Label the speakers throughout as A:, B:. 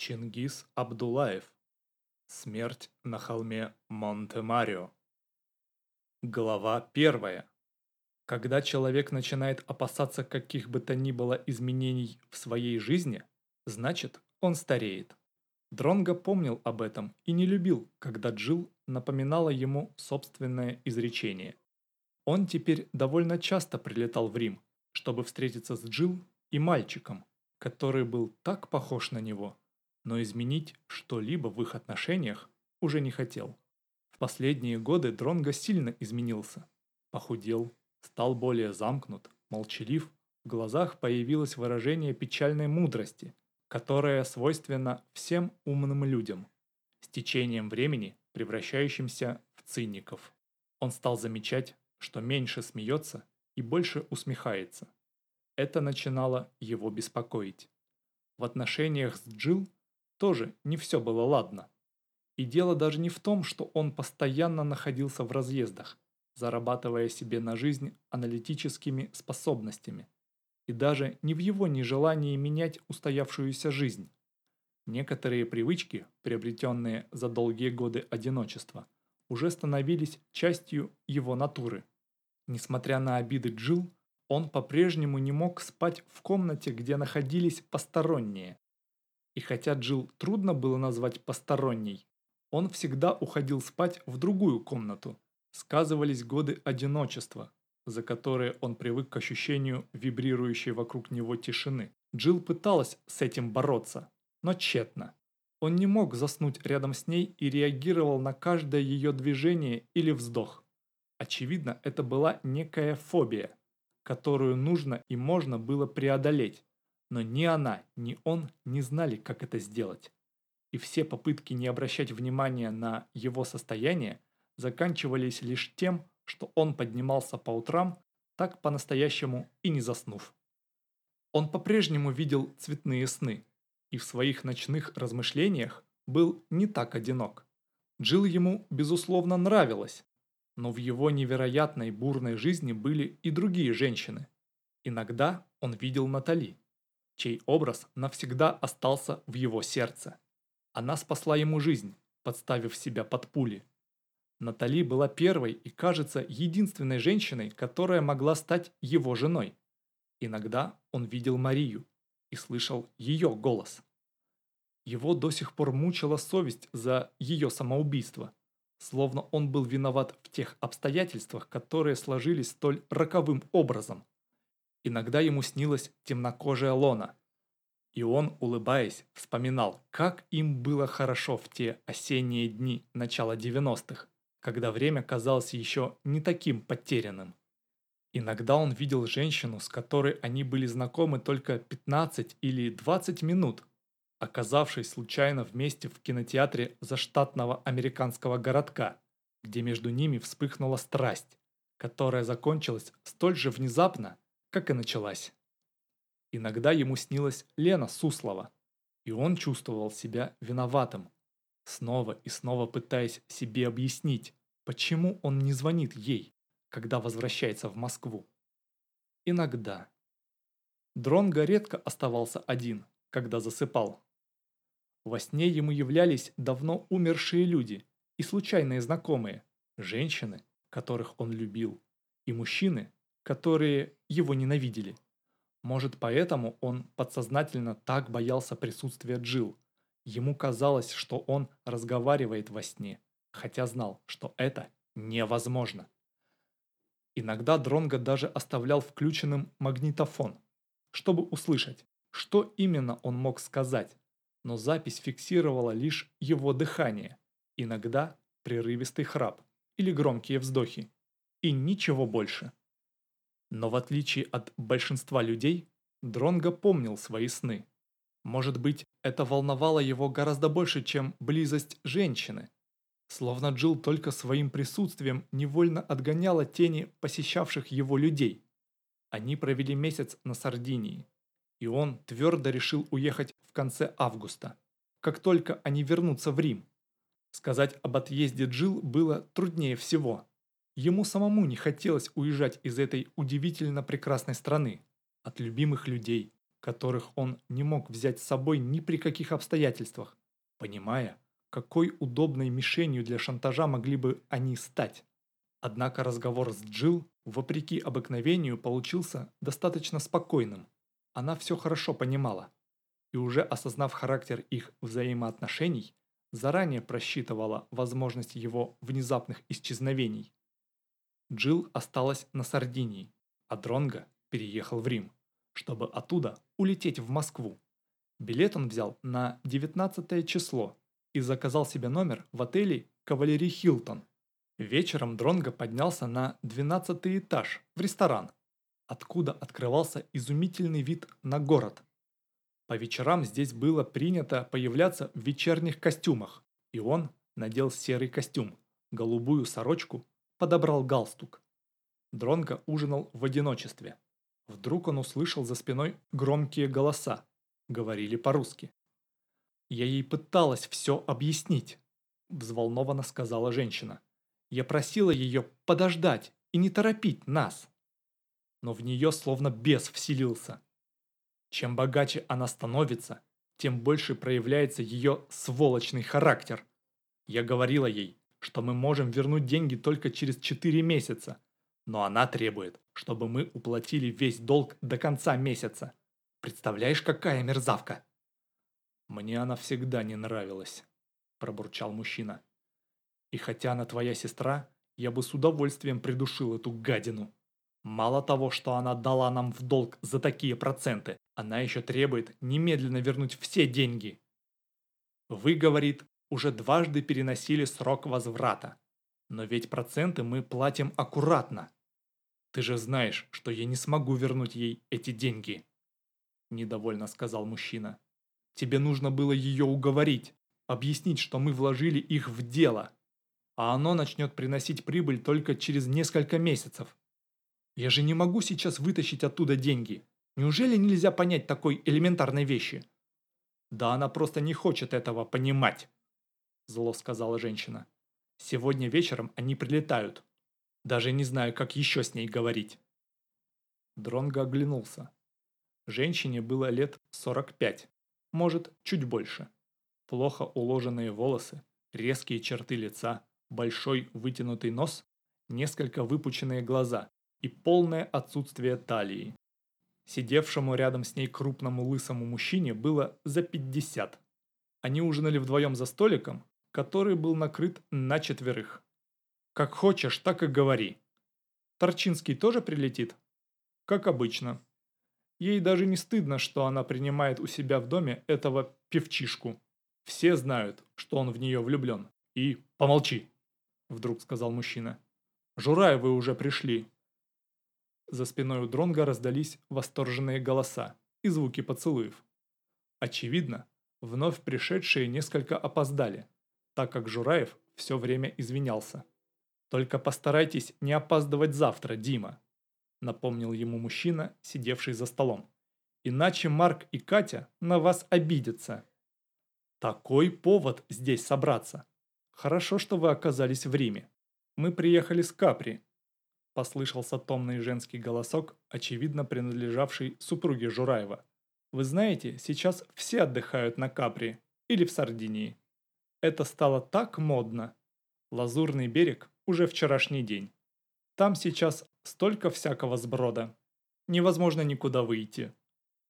A: Чингис Абдулаев. Смерть на холме Монте-Марио. Глава первая. Когда человек начинает опасаться каких бы то ни было изменений в своей жизни, значит, он стареет. Дронго помнил об этом и не любил, когда Джил напоминала ему собственное изречение. Он теперь довольно часто прилетал в Рим, чтобы встретиться с Джил и мальчиком, который был так похож на него, но изменить что-либо в их отношениях уже не хотел. В последние годы Дронго сильно изменился. Похудел, стал более замкнут, молчалив, в глазах появилось выражение печальной мудрости, которое свойственно всем умным людям, с течением времени превращающимся в циников. Он стал замечать, что меньше смеется и больше усмехается. Это начинало его беспокоить. В отношениях с Джилл тоже не все было ладно. И дело даже не в том, что он постоянно находился в разъездах, зарабатывая себе на жизнь аналитическими способностями. И даже не в его нежелании менять устоявшуюся жизнь. Некоторые привычки, приобретенные за долгие годы одиночества, уже становились частью его натуры. Несмотря на обиды Джил, он по-прежнему не мог спать в комнате, где находились посторонние. И хотя Джилл трудно было назвать посторонней, он всегда уходил спать в другую комнату. Сказывались годы одиночества, за которые он привык к ощущению вибрирующей вокруг него тишины. Джилл пыталась с этим бороться, но тщетно. Он не мог заснуть рядом с ней и реагировал на каждое ее движение или вздох. Очевидно, это была некая фобия, которую нужно и можно было преодолеть. Но ни она, ни он не знали, как это сделать. И все попытки не обращать внимания на его состояние заканчивались лишь тем, что он поднимался по утрам, так по-настоящему и не заснув. Он по-прежнему видел цветные сны, и в своих ночных размышлениях был не так одинок. Джилл ему, безусловно, нравилась, но в его невероятной бурной жизни были и другие женщины. Иногда он видел Натали, чей образ навсегда остался в его сердце. Она спасла ему жизнь, подставив себя под пули. Натали была первой и, кажется, единственной женщиной, которая могла стать его женой. Иногда он видел Марию и слышал ее голос. Его до сих пор мучила совесть за ее самоубийство, словно он был виноват в тех обстоятельствах, которые сложились столь роковым образом. Иногда ему снилась темнокожая Лона. И он, улыбаясь, вспоминал, как им было хорошо в те осенние дни начала 90-х, когда время казалось еще не таким потерянным. Иногда он видел женщину, с которой они были знакомы только 15 или 20 минут, оказавшись случайно вместе в кинотеатре заштатного американского городка, где между ними вспыхнула страсть, которая закончилась столь же внезапно, как и началась. Иногда ему снилась Лена Суслова, и он чувствовал себя виноватым, снова и снова пытаясь себе объяснить, почему он не звонит ей, когда возвращается в Москву. Иногда. Дронго редко оставался один, когда засыпал. Во сне ему являлись давно умершие люди и случайные знакомые, женщины, которых он любил, и мужчины, которые его ненавидели. Может, поэтому он подсознательно так боялся присутствия Джил. Ему казалось, что он разговаривает во сне, хотя знал, что это невозможно. Иногда Дронго даже оставлял включенным магнитофон, чтобы услышать, что именно он мог сказать, но запись фиксировала лишь его дыхание, иногда прерывистый храп или громкие вздохи, и ничего больше. Но в отличие от большинства людей, Дронго помнил свои сны. Может быть, это волновало его гораздо больше, чем близость женщины. Словно Джилл только своим присутствием невольно отгоняла тени посещавших его людей. Они провели месяц на Сардинии, и он твердо решил уехать в конце августа, как только они вернутся в Рим. Сказать об отъезде Джилл было труднее всего. Ему самому не хотелось уезжать из этой удивительно прекрасной страны, от любимых людей, которых он не мог взять с собой ни при каких обстоятельствах, понимая, какой удобной мишенью для шантажа могли бы они стать. Однако разговор с Джилл, вопреки обыкновению, получился достаточно спокойным. Она все хорошо понимала. И уже осознав характер их взаимоотношений, заранее просчитывала возможность его внезапных исчезновений. Джилл осталась на Сардинии, а Дронго переехал в Рим, чтобы оттуда улететь в Москву. Билет он взял на 19 число и заказал себе номер в отеле «Кавалерий Хилтон». Вечером Дронго поднялся на 12 этаж в ресторан, откуда открывался изумительный вид на город. По вечерам здесь было принято появляться в вечерних костюмах, и он надел серый костюм, голубую сорочку, подобрал галстук. Дронго ужинал в одиночестве. Вдруг он услышал за спиной громкие голоса. Говорили по-русски. «Я ей пыталась все объяснить», – взволнованно сказала женщина. «Я просила ее подождать и не торопить нас». Но в нее словно бес вселился. Чем богаче она становится, тем больше проявляется ее сволочный характер. Я говорила ей, что мы можем вернуть деньги только через 4 месяца, но она требует, чтобы мы уплатили весь долг до конца месяца. Представляешь, какая мерзавка? Мне она всегда не нравилась, пробурчал мужчина. И хотя она твоя сестра, я бы с удовольствием придушил эту гадину. Мало того, что она дала нам в долг за такие проценты, она еще требует немедленно вернуть все деньги. Вы, говорит, уже дважды переносили срок возврата. Но ведь проценты мы платим аккуратно. Ты же знаешь, что я не смогу вернуть ей эти деньги. Недовольно сказал мужчина. Тебе нужно было ее уговорить, объяснить, что мы вложили их в дело. А оно начнет приносить прибыль только через несколько месяцев. Я же не могу сейчас вытащить оттуда деньги. Неужели нельзя понять такой элементарной вещи? Да она просто не хочет этого понимать, зло сказала женщина. Сегодня вечером они прилетают. Даже не знаю, как еще с ней говорить. Дронго оглянулся. Женщине было лет 45, может, чуть больше. Плохо уложенные волосы, резкие черты лица, большой вытянутый нос, несколько выпученные глаза и полное отсутствие талии. Сидевшему рядом с ней крупному лысому мужчине было за 50. Они ужинали вдвоем за столиком, который был накрыт на четверых. «Как хочешь, так и говори». «Торчинский тоже прилетит?» «Как обычно». Ей даже не стыдно, что она принимает у себя в доме этого певчишку. Все знают, что он в нее влюблен. И помолчи, вдруг сказал мужчина. Жураевы уже пришли, за спиной у Дронга раздались восторженные голоса и звуки поцелуев. Очевидно, вновь пришедшие несколько опоздали, так как Жураев все время извинялся. «Только постарайтесь не опаздывать завтра, Дима», напомнил ему мужчина, сидевший за столом. «Иначе Марк и Катя на вас обидятся». «Такой повод здесь собраться. Хорошо, что вы оказались в Риме. Мы приехали с Капри, Послышался томный женский голосок, очевидно принадлежавший супруге Жураева. «Вы знаете, сейчас все отдыхают на Капри или в Сардинии. Это стало так модно. Лазурный берег уже вчерашний день. Там сейчас столько всякого сброда. Невозможно никуда выйти.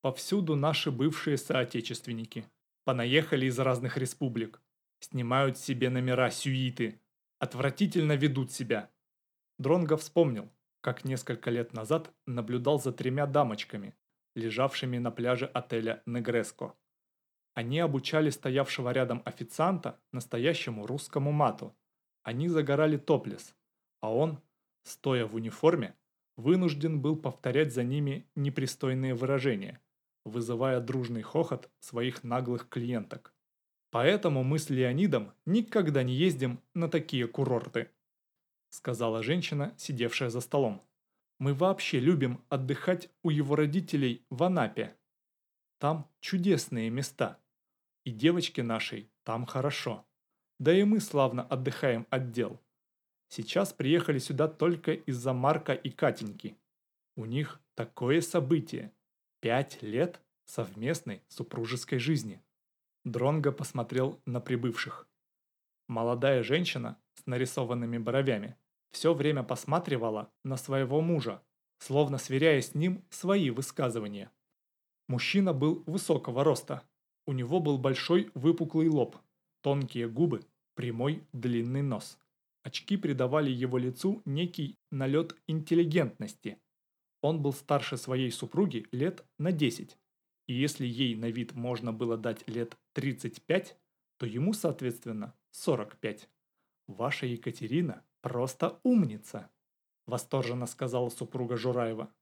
A: Повсюду наши бывшие соотечественники. Понаехали из разных республик. Снимают себе номера сюиты. Отвратительно ведут себя. Дронго вспомнил, как несколько лет назад наблюдал за тремя дамочками, лежавшими на пляже отеля Негреско. Они обучали стоявшего рядом официанта настоящему русскому мату. Они загорали топлес, а он, стоя в униформе, вынужден был повторять за ними непристойные выражения, вызывая дружный хохот своих наглых клиенток. Поэтому мы с Леонидом никогда не ездим на такие курорты сказала женщина, сидевшая за столом. «Мы вообще любим отдыхать у его родителей в Анапе. Там чудесные места. И девочке нашей там хорошо. Да и мы славно отдыхаем от дел. Сейчас приехали сюда только из-за Марка и Катеньки. У них такое событие. Пять лет совместной супружеской жизни. Дронго посмотрел на прибывших. Молодая женщина с нарисованными бровями все время посматривала на своего мужа, словно сверяя с ним свои высказывания. Мужчина был высокого роста. У него был большой выпуклый лоб, тонкие губы, прямой длинный нос. Очки придавали его лицу некий налет интеллигентности. Он был старше своей супруги лет на 10. И если ей на вид можно было дать лет 35, то ему, соответственно, 45. Ваша Екатерина просто умница, восторженно сказала супруга Жураева.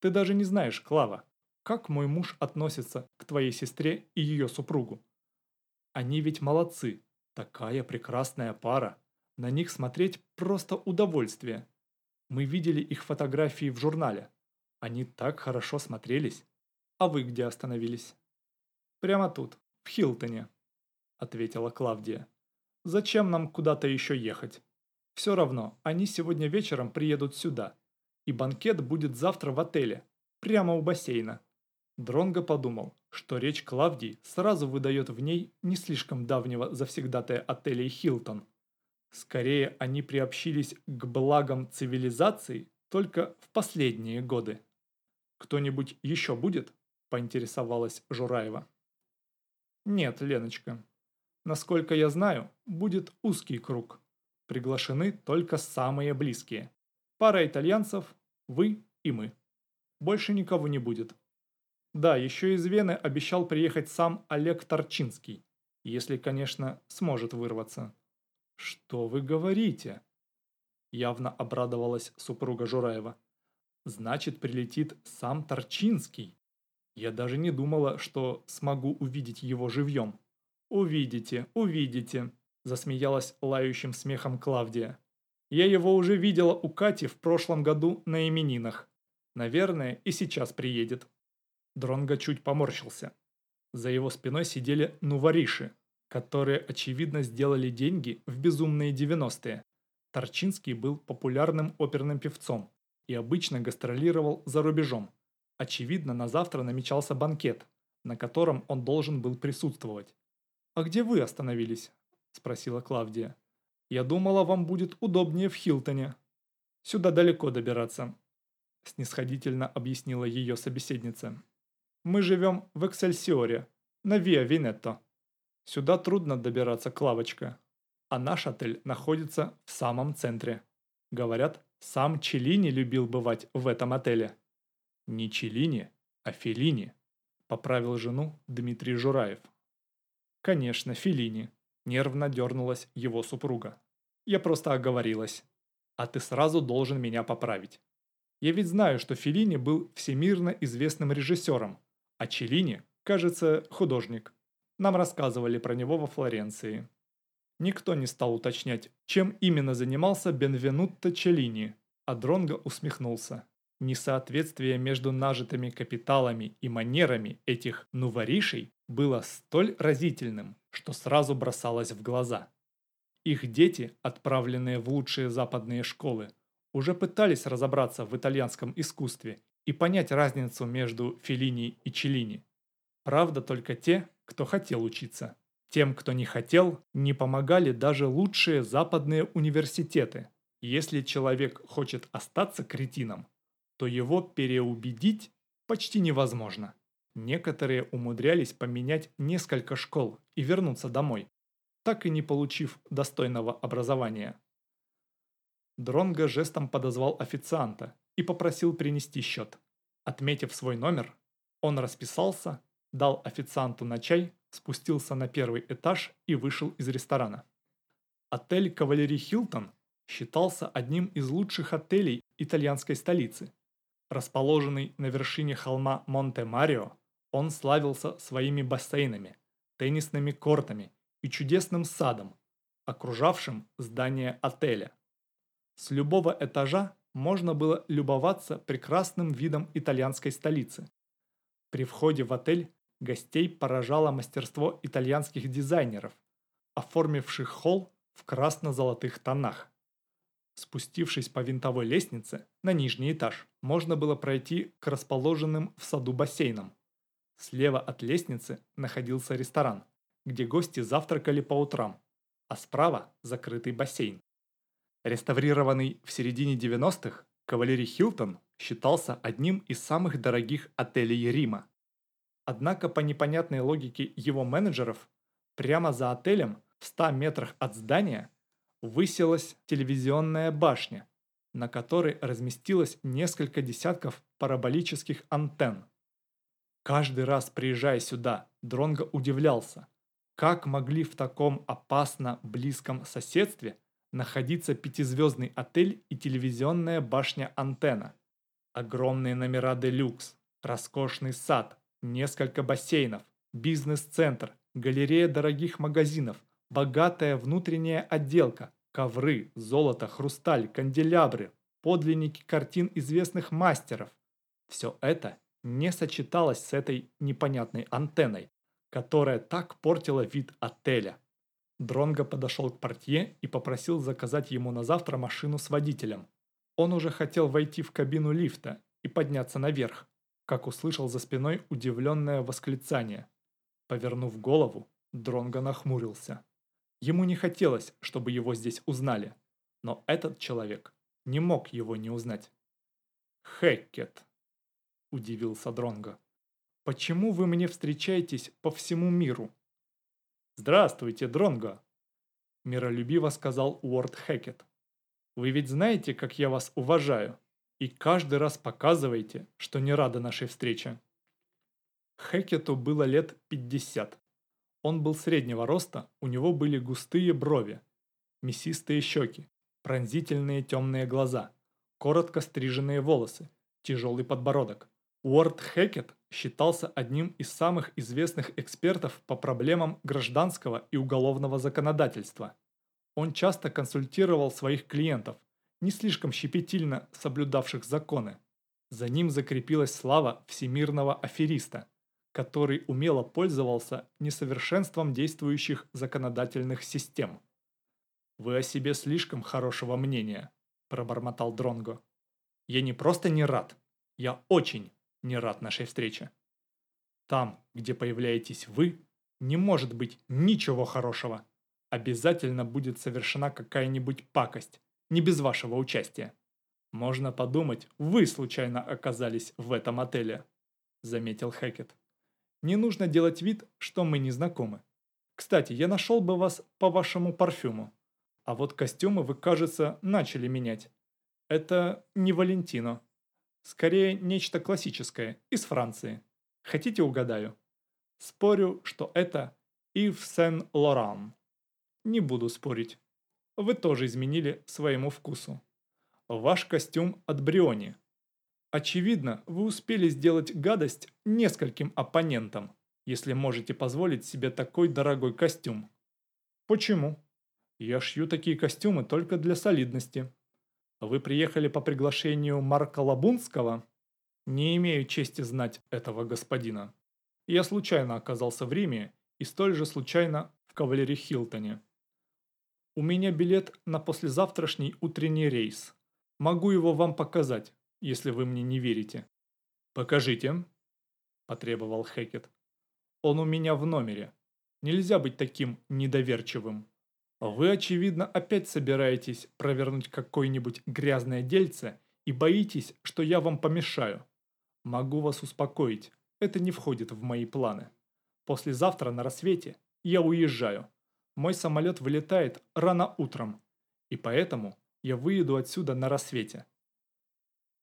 A: Ты даже не знаешь, Клава, как мой муж относится к твоей сестре и ее супругу. Они ведь молодцы, такая прекрасная пара. На них смотреть просто удовольствие. Мы видели их фотографии в журнале. Они так хорошо смотрелись. А вы где остановились? Прямо тут, в Хилтоне, ответила Клавдия. Зачем нам куда-то еще ехать? Все равно, они сегодня вечером приедут сюда. И банкет будет завтра в отеле, прямо у бассейна. Дронго подумал, что речь Клавдии сразу выдает в ней не слишком давнего завсегдатая отелей Хилтон. Скорее, они приобщились к благам цивилизации только в последние годы. «Кто-нибудь еще будет?» – поинтересовалась Жураева. «Нет, Леночка. Насколько я знаю, будет узкий круг. Приглашены только самые близкие. Пара итальянцев, вы и мы. Больше никого не будет. Да, еще из Вены обещал приехать сам Олег Торчинский, если, конечно, сможет вырваться. «Что вы говорите?» Явно обрадовалась супруга Жураева. «Значит, прилетит сам Торчинский. Я даже не думала, что смогу увидеть его живьем». «Увидите, увидите», – засмеялась лающим смехом Клавдия. «Я его уже видела у Кати в прошлом году на именинах. Наверное, и сейчас приедет». Дронго чуть поморщился. За его спиной сидели нувориши, которые, очевидно, сделали деньги в безумные 90-е. Торчинский был популярным оперным певцом и обычно гастролировал за рубежом. Очевидно, на завтра намечался банкет, на котором он должен был присутствовать. «А где вы остановились?» – спросила Клавдия. «Я думала, вам будет удобнее в Хилтоне. Сюда далеко добираться», – снисходительно объяснила ее собеседница. «Мы живем в Эксельсиоре, на Виа Венетто». Сюда трудно добираться к лавочка, а наш отель находится в самом центре. Говорят, сам Челини любил бывать в этом отеле. Не Челини, а Феллини, поправил жену Дмитрий Жураев. Конечно, Феллини, нервно дернулась его супруга. Я просто оговорилась. А ты сразу должен меня поправить. Я ведь знаю, что Феллини был всемирно известным режиссером, а Челини, кажется, художник. Нам рассказывали про него во Флоренции. Никто не стал уточнять, чем именно занимался Бенвенутто Челлини, а Дронго усмехнулся. Несоответствие между нажитыми капиталами и манерами этих нуворишей было столь разительным, что сразу бросалось в глаза. Их дети, отправленные в лучшие западные школы, уже пытались разобраться в итальянском искусстве и понять разницу между Феллини и Челлини. Правда, только те, кто хотел учиться. Тем, кто не хотел, не помогали даже лучшие западные университеты. Если человек хочет остаться кретином, то его переубедить почти невозможно. Некоторые умудрялись поменять несколько школ и вернуться домой, так и не получив достойного образования. Дронго жестом подозвал официанта и попросил принести счет. Отметив свой номер, он расписался дал официанту на чай, спустился на первый этаж и вышел из ресторана. Отель «Кавалери Хилтон» считался одним из лучших отелей итальянской столицы. Расположенный на вершине холма Монте-Марио, он славился своими бассейнами, теннисными кортами и чудесным садом, окружавшим здание отеля. С любого этажа можно было любоваться прекрасным видом итальянской столицы. При входе в отель Гостей поражало мастерство итальянских дизайнеров, оформивших холл в красно-золотых тонах. Спустившись по винтовой лестнице на нижний этаж, можно было пройти к расположенным в саду бассейнам. Слева от лестницы находился ресторан, где гости завтракали по утрам, а справа закрытый бассейн. Реставрированный в середине 90-х, Кавалери Хилтон считался одним из самых дорогих отелей Рима. Однако по непонятной логике его менеджеров, прямо за отелем, в 100 метрах от здания, высилась телевизионная башня, на которой разместилось несколько десятков параболических антенн. Каждый раз приезжая сюда, Дронго удивлялся, как могли в таком опасно близком соседстве находиться пятизвездный отель и телевизионная башня-антенна. Огромные номера «Делюкс», роскошный сад, несколько бассейнов, бизнес-центр, галерея дорогих магазинов, богатая внутренняя отделка, ковры, золото, хрусталь, канделябры, подлинники картин известных мастеров. Все это не сочеталось с этой непонятной антенной, которая так портила вид отеля. Дронго подошел к портье и попросил заказать ему на завтра машину с водителем. Он уже хотел войти в кабину лифта и подняться наверх, как услышал за спиной удивленное восклицание. Повернув голову, Дронго нахмурился. Ему не хотелось, чтобы его здесь узнали, но этот человек не мог его не узнать. «Хеккет», – удивился Дронго. Почему вы мне встречаетесь по всему миру?» «Здравствуйте, Дронго!» Миролюбиво сказал Уорд Хекет. «Вы ведь знаете, как я вас уважаю, и каждый раз показываете, что не рады нашей встрече». Хекету было лет 50. Он был среднего роста, у него были густые брови, мясистые щеки, пронзительные темные глаза, коротко стриженные волосы, тяжелый подбородок. Уорд Хекет считался одним из самых известных экспертов по проблемам гражданского и уголовного законодательства. Он часто консультировал своих клиентов, не слишком щепетильно соблюдавших законы. За ним закрепилась слава всемирного афериста, который умело пользовался несовершенством действующих законодательных систем. «Вы о себе слишком хорошего мнения», – пробормотал Дронго. «Я не просто не рад, я очень, не рад нашей встрече. Там, где появляетесь вы, не может быть ничего хорошего. Обязательно будет совершена какая-нибудь пакость, не без вашего участия. Можно подумать, вы случайно оказались в этом отеле, заметил Хекет. Не нужно делать вид, что мы не знакомы. Кстати, я нашел бы вас по вашему парфюму. А вот костюмы вы, кажется, начали менять. Это не Валентино. Скорее, нечто классическое, из Франции. Хотите угадаю? Спорю, что это Ив Сен-Лоран. Не буду спорить. Вы тоже изменили своему вкусу. Ваш костюм от Бриони. Очевидно, вы успели сделать гадость нескольким оппонентам, если можете позволить себе такой дорогой костюм. Почему? Я шью такие костюмы только для солидности. Вы приехали по приглашению Марка Лабунского? Не имею чести знать этого господина. Я случайно оказался в Риме и столь же случайно в кавалере Хилтоне. У меня билет на послезавтрашний утренний рейс. Могу его вам показать, если вы мне не верите. Покажите, потребовал Хекет. Он у меня в номере. Нельзя быть таким недоверчивым. Вы, очевидно, опять собираетесь провернуть какое-нибудь грязное дельце и боитесь, что я вам помешаю. Могу вас успокоить, это не входит в мои планы. Послезавтра на рассвете я уезжаю. Мой самолет вылетает рано утром, и поэтому я выеду отсюда на рассвете.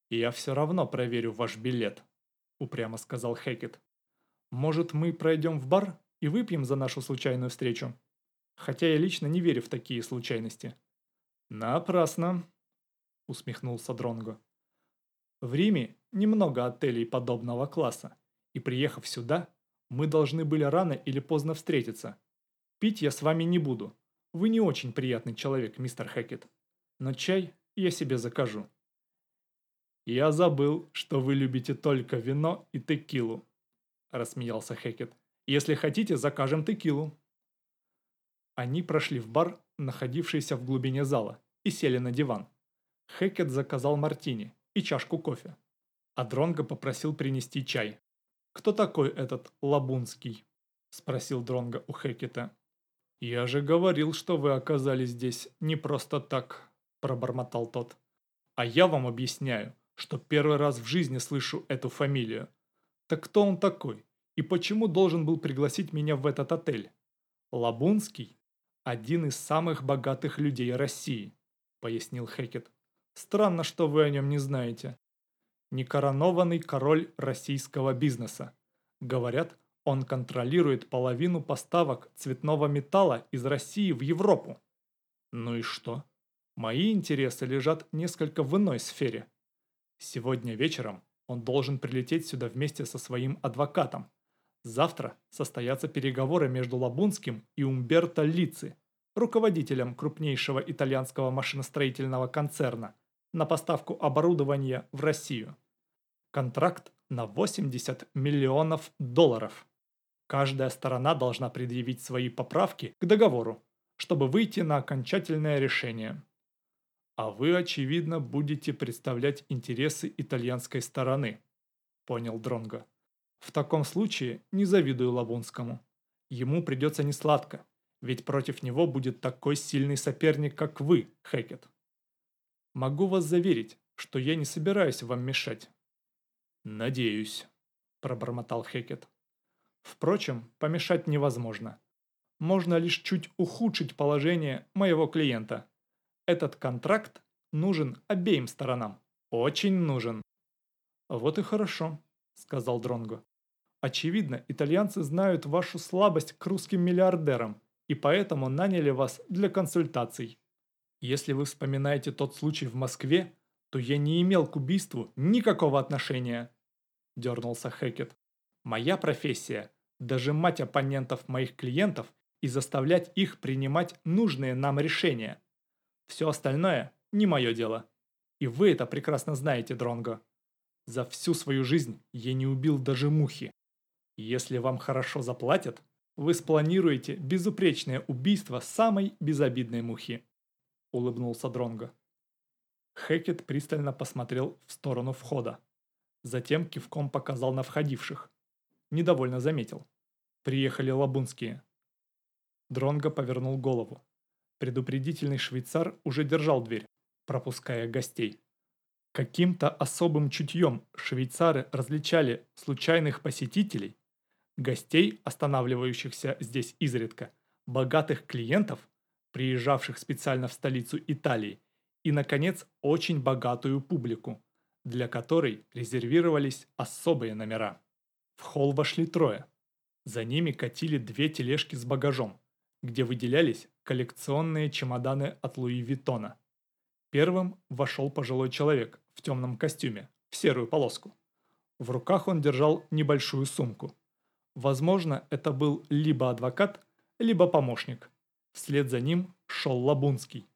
A: И я все равно проверю ваш билет, упрямо сказал Хекет. Может, мы пройдем в бар и выпьем за нашу случайную встречу? Хотя я лично не верю в такие случайности. Напрасно, усмехнулся Дронго. В Риме немного отелей подобного класса, и приехав сюда, мы должны были рано или поздно встретиться. Пить я с вами не буду. Вы не очень приятный человек, мистер Хэкет. Но чай я себе закажу. Я забыл, что вы любите только вино и текилу, рассмеялся Хэкет. Если хотите, закажем текилу. Они прошли в бар, находившийся в глубине зала, и сели на диван. Хекет заказал мартини и чашку кофе, а Дронго попросил принести чай. кто такой этот Лабунский?» – спросил Дронга у Хекета. «Я же говорил, что вы оказались здесь не просто так», – пробормотал тот. «А я вам объясняю, что первый раз в жизни слышу эту фамилию. Так кто он такой? И почему должен был пригласить меня в этот отель? Лабунский – один из самых богатых людей России», – пояснил Хекет. «Странно, что вы о нем не знаете. Некоронованный король российского бизнеса. Говорят, он контролирует половину поставок цветного металла из России в Европу. Ну и что? Мои интересы лежат несколько в иной сфере. Сегодня вечером он должен прилететь сюда вместе со своим адвокатом. Завтра состоятся переговоры между Лабунским и Умберто Лици, руководителем крупнейшего итальянского машиностроительного концерна, на поставку оборудования в Россию. Контракт на 80 миллионов долларов. Каждая сторона должна предъявить свои поправки к договору, чтобы выйти на окончательное решение. А вы, очевидно, будете представлять интересы итальянской стороны, понял Дронго. В таком случае не завидую Лавунскому. Ему придется несладко, ведь против него будет такой сильный соперник, как вы, Хекет. Могу вас заверить, что я не собираюсь вам мешать. Надеюсь, пробормотал Хекет. Впрочем, помешать невозможно. Можно лишь чуть ухудшить положение моего клиента. Этот контракт нужен обеим сторонам. Очень нужен. Вот и хорошо, сказал Дронго. Очевидно, итальянцы знают вашу слабость к русским миллиардерам и поэтому наняли вас для консультаций. Если вы вспоминаете тот случай в Москве, то я не имел к убийству никакого отношения, дернулся Хекет. Моя профессия – дожимать оппонентов моих клиентов и заставлять их принимать нужные нам решения. Все остальное не мое дело. И вы это прекрасно знаете, Дронго. За всю свою жизнь я не убил даже мухи. Если вам хорошо заплатят, вы спланируете безупречное убийство самой безобидной мухи. Улыбнулся Дронго. Хекет пристально посмотрел в сторону входа. Затем кивком показал на входивших. Недовольно заметил. Приехали лабунские. Дронго повернул голову. Предупредительный швейцар уже держал дверь, пропуская гостей. Каким-то особым чутьем швейцары различали случайных посетителей гостей, останавливающихся здесь изредка, богатых клиентов, приезжавших специально в столицу Италии, и, наконец, очень богатую публику, для которой резервировались особые номера. В холл вошли трое. За ними катили две тележки с багажом, где выделялись коллекционные чемоданы от Луи Виттона. Первым вошел пожилой человек в темном костюме, в серую полоску. В руках он держал небольшую сумку. Возможно, это был либо адвокат, либо помощник. Вслед за ним шел Лабунский.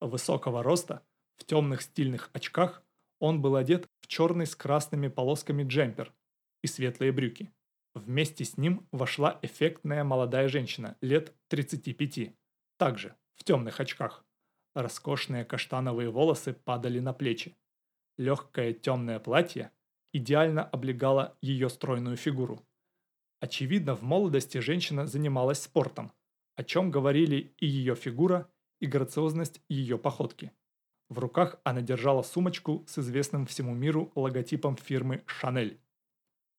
A: Высокого роста, в темных стильных очках, он был одет в черный с красными полосками джемпер и светлые брюки. Вместе с ним вошла эффектная молодая женщина лет 35, также в темных очках. Роскошные каштановые волосы падали на плечи. Легкое темное платье идеально облегало ее стройную фигуру. Очевидно, в молодости женщина занималась спортом, о чем говорили и ее фигура, и грациозность ее походки. В руках она держала сумочку с известным всему миру логотипом фирмы «Шанель».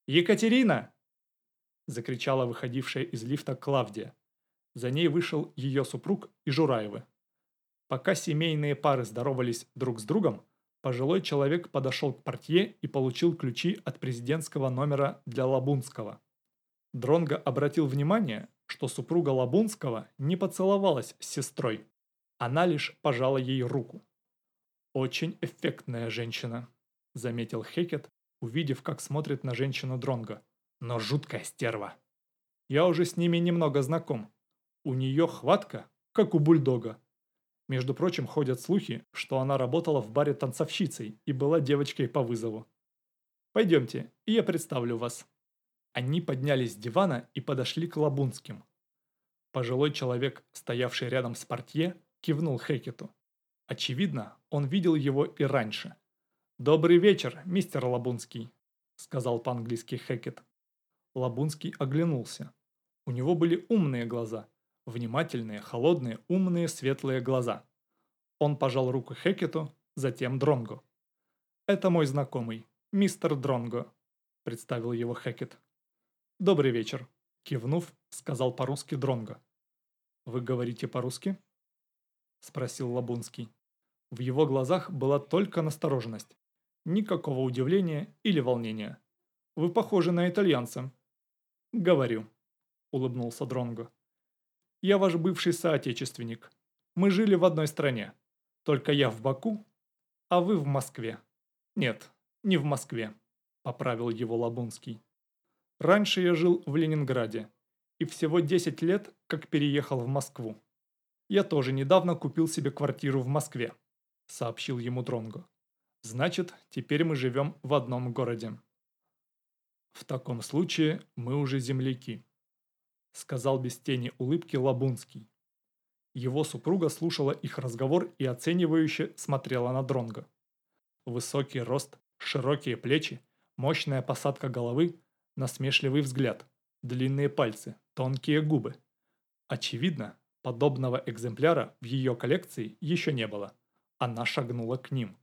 A: «Екатерина!» – закричала выходившая из лифта Клавдия. За ней вышел ее супруг и Жураевы. Пока семейные пары здоровались друг с другом, пожилой человек подошел к портье и получил ключи от президентского номера для Лабунского. Дронго обратил внимание, что супруга Лабунского не поцеловалась с сестрой. Она лишь пожала ей руку. «Очень эффектная женщина», – заметил Хекет, увидев, как смотрит на женщину Дронго. «Но жуткая стерва. Я уже с ними немного знаком. У нее хватка, как у бульдога. Между прочим, ходят слухи, что она работала в баре танцовщицей и была девочкой по вызову. Пойдемте, и я представлю вас». Они поднялись с дивана и подошли к Лабунским. Пожилой человек, стоявший рядом с портье, кивнул Хекету. Очевидно, он видел его и раньше. «Добрый вечер, мистер Лабунский», — сказал по-английски Хекет. Лабунский оглянулся. У него были умные глаза. Внимательные, холодные, умные, светлые глаза. Он пожал руку Хекету, затем Дронгу. «Это мой знакомый, мистер Дронго», – представил его Хекет. «Добрый вечер», – кивнув, сказал по-русски Дронго. «Вы говорите по-русски?» – спросил Лабунский. В его глазах была только настороженность. Никакого удивления или волнения. «Вы похожи на итальянца». «Говорю», – улыбнулся Дронго. «Я ваш бывший соотечественник. Мы жили в одной стране. Только я в Баку, а вы в Москве». «Нет, не в Москве», – поправил его Лабунский. «Раньше я жил в Ленинграде, и всего 10 лет, как переехал в Москву. Я тоже недавно купил себе квартиру в Москве», – сообщил ему Дронго. «Значит, теперь мы живем в одном городе». «В таком случае мы уже земляки», – сказал без тени улыбки Лабунский. Его супруга слушала их разговор и оценивающе смотрела на Дронго. Высокий рост, широкие плечи, мощная посадка головы, насмешливый взгляд, длинные пальцы, тонкие губы. Очевидно, подобного экземпляра в ее коллекции еще не было. Она шагнула к ним.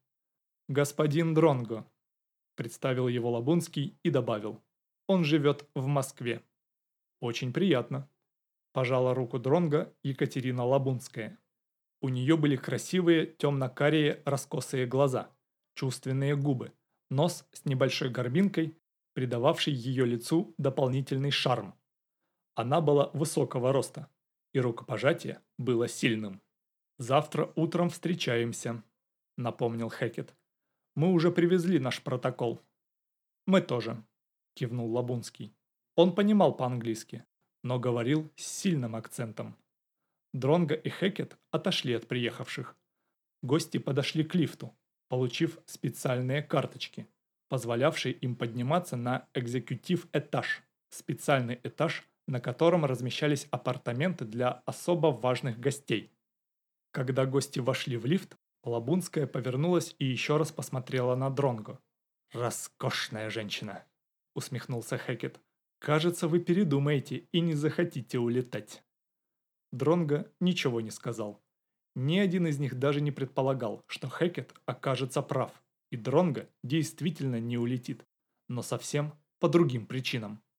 A: «Господин Дронго», – представил его Лабунский и добавил. «Он живет в Москве». «Очень приятно», – пожала руку Дронго Екатерина Лабунская. У нее были красивые темно-карие раскосые глаза, чувственные губы, нос с небольшой горбинкой, придававший ее лицу дополнительный шарм. Она была высокого роста, и рукопожатие было сильным. «Завтра утром встречаемся», – напомнил Хекет. «Мы уже привезли наш протокол». «Мы тоже», – кивнул Лабунский. Он понимал по-английски, но говорил с сильным акцентом. Дронго и Хекет отошли от приехавших. Гости подошли к лифту, получив специальные карточки, позволявшие им подниматься на экзекутив-этаж, специальный этаж, на котором размещались апартаменты для особо важных гостей. Когда гости вошли в лифт, Лабунская повернулась и еще раз посмотрела на Дронго. «Роскошная женщина!» – усмехнулся Хекет. Кажется, вы передумаете и не захотите улетать. Дронго ничего не сказал. Ни один из них даже не предполагал, что Хекет окажется прав, и Дронго действительно не улетит, но совсем по другим причинам.